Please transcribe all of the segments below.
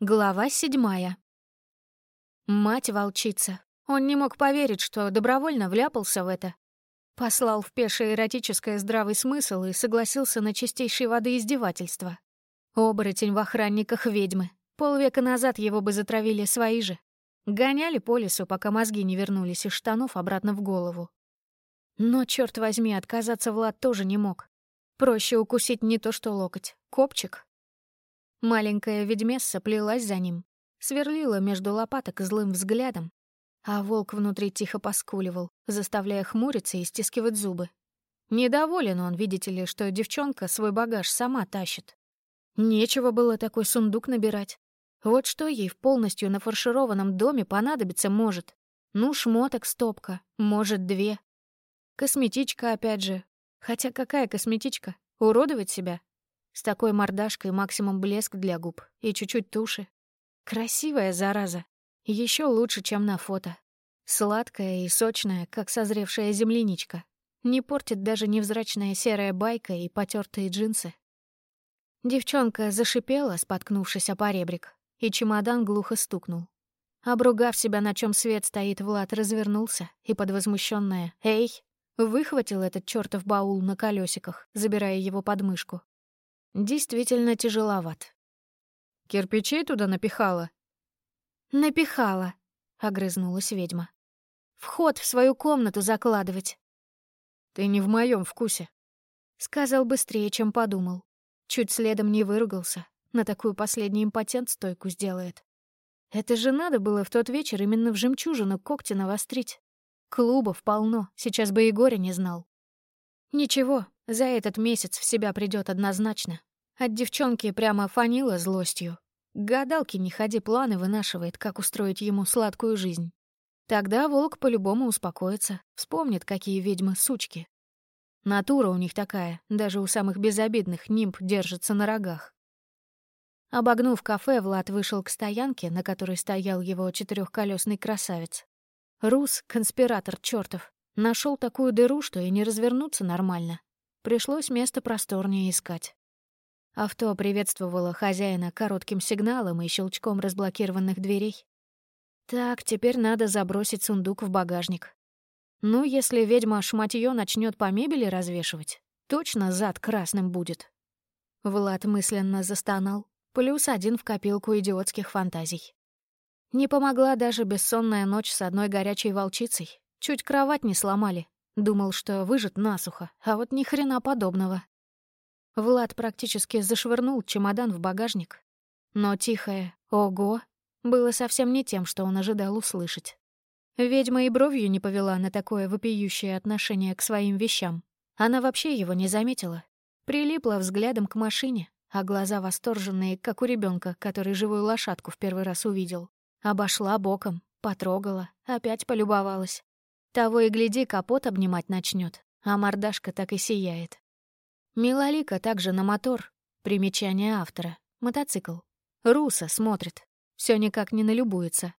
Глава седьмая. Мать-волчица. Он не мог поверить, что добровольно вляпался в это. Послал в пешее эротическое здравый смысл и согласился на чистейшей воды издевательства. Оборотень в охранниках ведьмы. Полвека назад его бы затравили свои же. Гоняли по лесу, пока мозги не вернулись из штанов обратно в голову. Но, черт возьми, отказаться Влад тоже не мог. Проще укусить не то что локоть, копчик, Маленькая ведьмесса плелась за ним, сверлила между лопаток злым взглядом, а волк внутри тихо поскуливал, заставляя хмуриться и стискивать зубы. Недоволен он, видите ли, что девчонка свой багаж сама тащит. Нечего было такой сундук набирать. Вот что ей в полностью нафаршированном доме понадобиться может. Ну, шмоток стопка, может, две. Косметичка опять же. Хотя какая косметичка? Уродовать себя? С такой мордашкой максимум блеск для губ и чуть-чуть туши. Красивая зараза. Еще лучше, чем на фото. Сладкая и сочная, как созревшая земляничка. Не портит даже невзрачная серая байка и потертые джинсы. Девчонка зашипела, споткнувшись о поребрик, и чемодан глухо стукнул. Обругав себя, на чем свет стоит, Влад развернулся и под возмущённое «Эй!» выхватил этот чертов баул на колесиках, забирая его под мышку. Действительно тяжеловат. Кирпичей туда напихала? Напихала, огрызнулась ведьма. Вход в свою комнату закладывать. Ты не в моем вкусе. Сказал быстрее, чем подумал. Чуть следом не выругался. На такую последний импотент стойку сделает. Это же надо было в тот вечер именно в жемчужину когти навострить. Клубов полно, сейчас бы и горя не знал. Ничего, за этот месяц в себя придет однозначно. От девчонки прямо фанила злостью. К гадалке не ходи, планы вынашивает, как устроить ему сладкую жизнь. Тогда волк по-любому успокоится, вспомнит, какие ведьмы сучки. Натура у них такая, даже у самых безобидных нимб держится на рогах. Обогнув кафе, Влад вышел к стоянке, на которой стоял его четырехколесный красавец. Рус, конспиратор чертов, нашел такую дыру, что и не развернуться нормально. Пришлось место просторнее искать. Авто приветствовало хозяина коротким сигналом и щелчком разблокированных дверей. Так, теперь надо забросить сундук в багажник. Ну, если ведьма шматьё начнет по мебели развешивать, точно зад красным будет. Влад мысленно застонал. Плюс один в копилку идиотских фантазий. Не помогла даже бессонная ночь с одной горячей волчицей. Чуть кровать не сломали. Думал, что выжат насухо, а вот ни хрена подобного. Влад практически зашвырнул чемодан в багажник. Но тихое «Ого!» было совсем не тем, что он ожидал услышать. Ведьма и бровью не повела на такое вопиющее отношение к своим вещам. Она вообще его не заметила. Прилипла взглядом к машине, а глаза восторженные, как у ребенка, который живую лошадку в первый раз увидел. Обошла боком, потрогала, опять полюбовалась. Того и гляди, капот обнимать начнет, а мордашка так и сияет. Милолика также на мотор. Примечание автора. Мотоцикл. Руса смотрит. Все никак не налюбуется.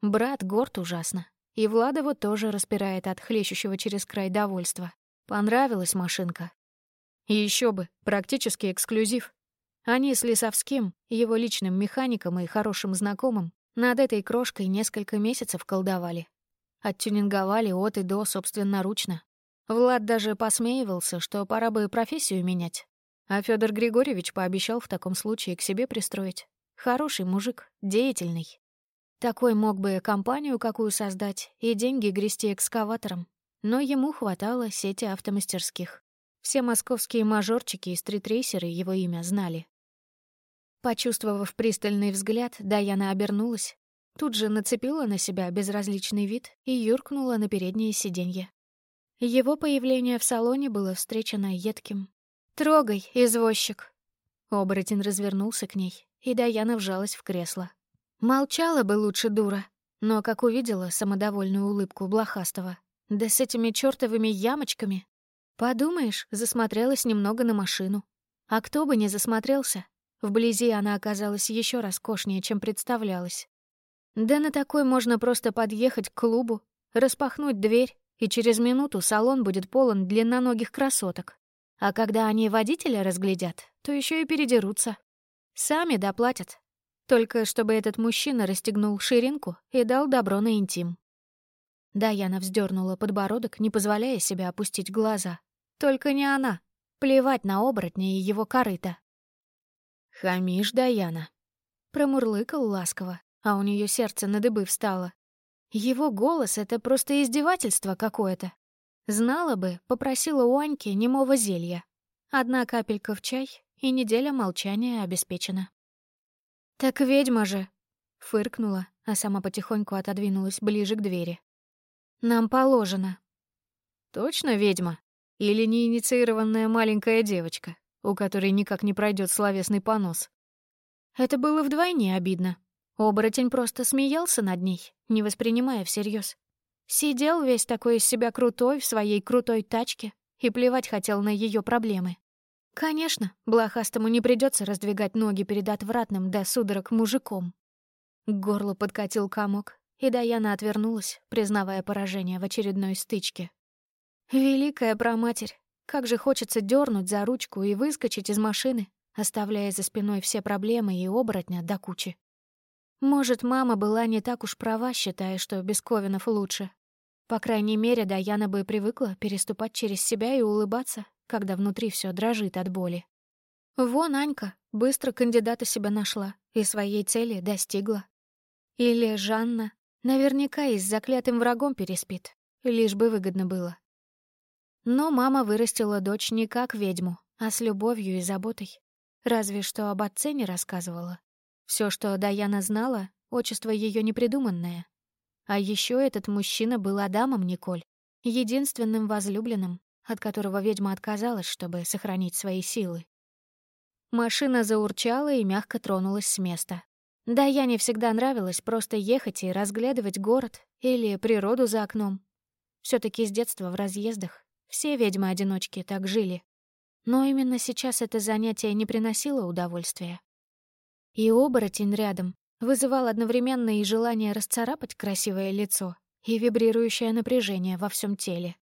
Брат горд ужасно. И Влада вот тоже распирает от хлещущего через край довольства. Понравилась машинка. И еще бы, практически эксклюзив. Они с Лисовским, его личным механиком и хорошим знакомым, над этой крошкой несколько месяцев колдовали. Оттюнинговали от и до собственноручно. Влад даже посмеивался, что пора бы профессию менять. А Федор Григорьевич пообещал в таком случае к себе пристроить. Хороший мужик, деятельный. Такой мог бы компанию какую создать и деньги грести экскаватором. Но ему хватало сети автомастерских. Все московские мажорчики и стритрейсеры его имя знали. Почувствовав пристальный взгляд, Даяна обернулась Тут же нацепила на себя безразличный вид и юркнула на переднее сиденье. Его появление в салоне было встречено едким. «Трогай, извозчик!» Оборотень развернулся к ней, и Даяна вжалась в кресло. Молчала бы лучше дура, но как увидела самодовольную улыбку Блохастова, да с этими чёртовыми ямочками. Подумаешь, засмотрелась немного на машину. А кто бы не засмотрелся, вблизи она оказалась еще роскошнее, чем представлялась. Да на такой можно просто подъехать к клубу, распахнуть дверь, и через минуту салон будет полон длинноногих красоток. А когда они водителя разглядят, то еще и передерутся. Сами доплатят. Только чтобы этот мужчина расстегнул ширинку и дал добро на интим. Даяна вздернула подбородок, не позволяя себе опустить глаза. Только не она. Плевать на оборотня и его корыто. «Хамишь, Даяна», — промурлыкал ласково, а у нее сердце на дыбы встало. Его голос — это просто издевательство какое-то. Знала бы, попросила у Аньки немого зелья. Одна капелька в чай, и неделя молчания обеспечена. «Так ведьма же!» — фыркнула, а сама потихоньку отодвинулась ближе к двери. «Нам положено». «Точно ведьма? Или неинициированная маленькая девочка, у которой никак не пройдет словесный понос?» Это было вдвойне обидно. Оборотень просто смеялся над ней, не воспринимая всерьез. Сидел весь такой из себя крутой в своей крутой тачке и плевать хотел на ее проблемы. Конечно, блохастому не придется раздвигать ноги перед отвратным до судорог мужиком. К горлу подкатил комок, и Даяна отвернулась, признавая поражение в очередной стычке. Великая проматерь, как же хочется дернуть за ручку и выскочить из машины, оставляя за спиной все проблемы и оборотня до кучи. Может, мама была не так уж права, считая, что без Ковинов лучше. По крайней мере, Даяна бы привыкла переступать через себя и улыбаться, когда внутри все дрожит от боли. Вон Анька быстро кандидата себя нашла и своей цели достигла. Или Жанна наверняка и с заклятым врагом переспит, лишь бы выгодно было. Но мама вырастила дочь не как ведьму, а с любовью и заботой. Разве что об отце не рассказывала. Все, что Даяна знала, отчество ее непридуманное. А еще этот мужчина был Адамом Николь, единственным возлюбленным, от которого ведьма отказалась, чтобы сохранить свои силы. Машина заурчала и мягко тронулась с места. Даяне всегда нравилось просто ехать и разглядывать город или природу за окном. все таки с детства в разъездах все ведьмы-одиночки так жили. Но именно сейчас это занятие не приносило удовольствия. И оборотень рядом вызывал одновременно и желание расцарапать красивое лицо, и вибрирующее напряжение во всем теле.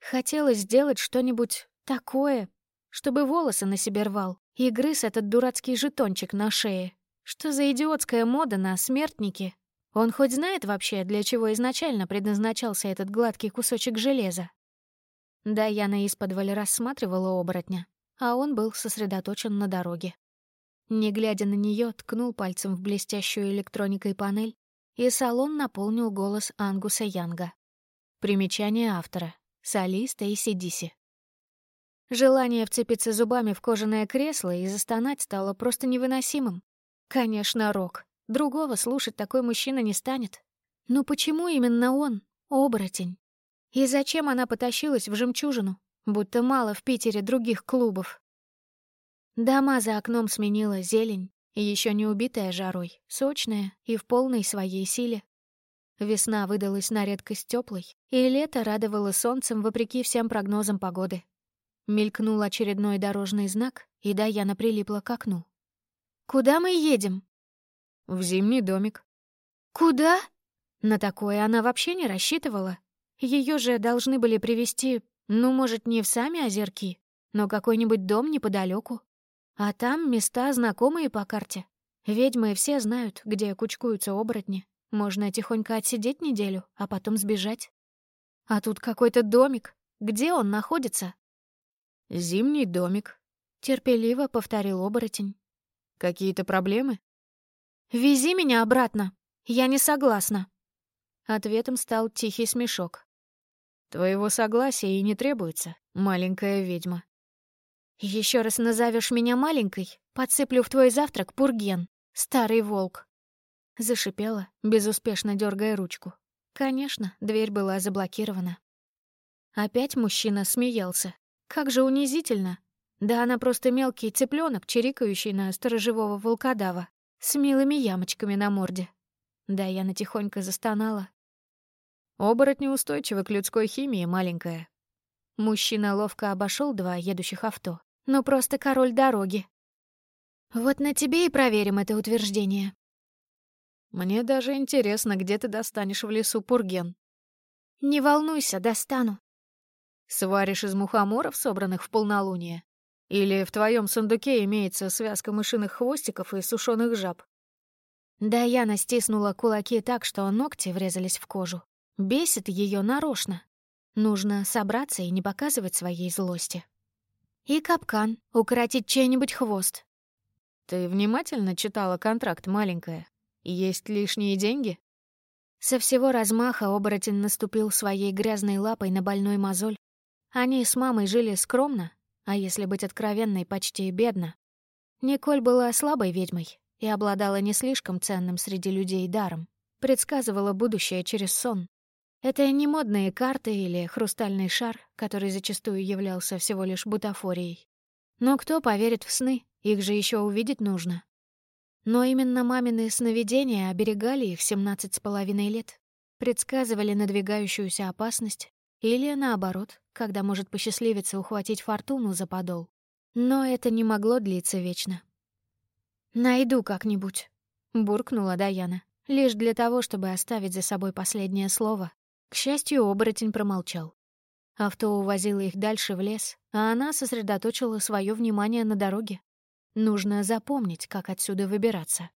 Хотелось сделать что-нибудь такое, чтобы волосы на себе рвал и грыз этот дурацкий жетончик на шее. Что за идиотская мода на смертники? Он хоть знает вообще, для чего изначально предназначался этот гладкий кусочек железа? Даяна из рассматривала оборотня, а он был сосредоточен на дороге. Не глядя на нее, ткнул пальцем в блестящую электроникой панель, и салон наполнил голос Ангуса Янга. Примечание автора. Солиста и Сидиси. Желание вцепиться зубами в кожаное кресло и застонать стало просто невыносимым. Конечно, Рок. Другого слушать такой мужчина не станет. Но почему именно он, оборотень? И зачем она потащилась в жемчужину, будто мало в Питере других клубов? Дома за окном сменила зелень, еще не убитая жарой, сочная и в полной своей силе. Весна выдалась на редкость теплой, и лето радовало солнцем вопреки всем прогнозам погоды. Мелькнул очередной дорожный знак, и Даяна прилипла к окну. «Куда мы едем?» «В зимний домик». «Куда?» На такое она вообще не рассчитывала. Ее же должны были привести, ну, может, не в сами озерки, но какой-нибудь дом неподалеку. А там места, знакомые по карте. Ведьмы все знают, где кучкуются оборотни. Можно тихонько отсидеть неделю, а потом сбежать. А тут какой-то домик. Где он находится? «Зимний домик», — терпеливо повторил оборотень. «Какие-то проблемы?» «Вези меня обратно. Я не согласна». Ответом стал тихий смешок. «Твоего согласия и не требуется, маленькая ведьма». Еще раз назовешь меня маленькой, подсыплю в твой завтрак пурген, старый волк. Зашипела, безуспешно дергая ручку. Конечно, дверь была заблокирована. Опять мужчина смеялся. Как же унизительно. Да она просто мелкий цыпленок, чирикающий на сторожевого волкодава, с милыми ямочками на морде. Да, я натихонько застонала. Оборотни устойчивы к людской химии, маленькая. Мужчина ловко обошел два едущих авто. Ну, просто король дороги. Вот на тебе и проверим это утверждение. Мне даже интересно, где ты достанешь в лесу пурген. Не волнуйся, достану. Сваришь из мухоморов, собранных в полнолуние? Или в твоем сундуке имеется связка мышиных хвостиков и сушеных жаб? Даяна стиснула кулаки так, что ногти врезались в кожу. Бесит ее нарочно. Нужно собраться и не показывать своей злости. И капкан, укоротить чей-нибудь хвост. «Ты внимательно читала контракт, маленькая? Есть лишние деньги?» Со всего размаха оборотень наступил своей грязной лапой на больной мозоль. Они с мамой жили скромно, а если быть откровенной, почти бедно. Николь была слабой ведьмой и обладала не слишком ценным среди людей даром. Предсказывала будущее через сон. Это не модные карты или хрустальный шар, который зачастую являлся всего лишь бутафорией. Но кто поверит в сны? Их же еще увидеть нужно. Но именно мамины сновидения оберегали их семнадцать с половиной лет, предсказывали надвигающуюся опасность или, наоборот, когда может посчастливиться ухватить фортуну за подол. Но это не могло длиться вечно. «Найду как-нибудь», — буркнула Даяна, лишь для того, чтобы оставить за собой последнее слово к счастью, оборотень промолчал. Авто увозило их дальше в лес, а она сосредоточила свое внимание на дороге. Нужно запомнить, как отсюда выбираться.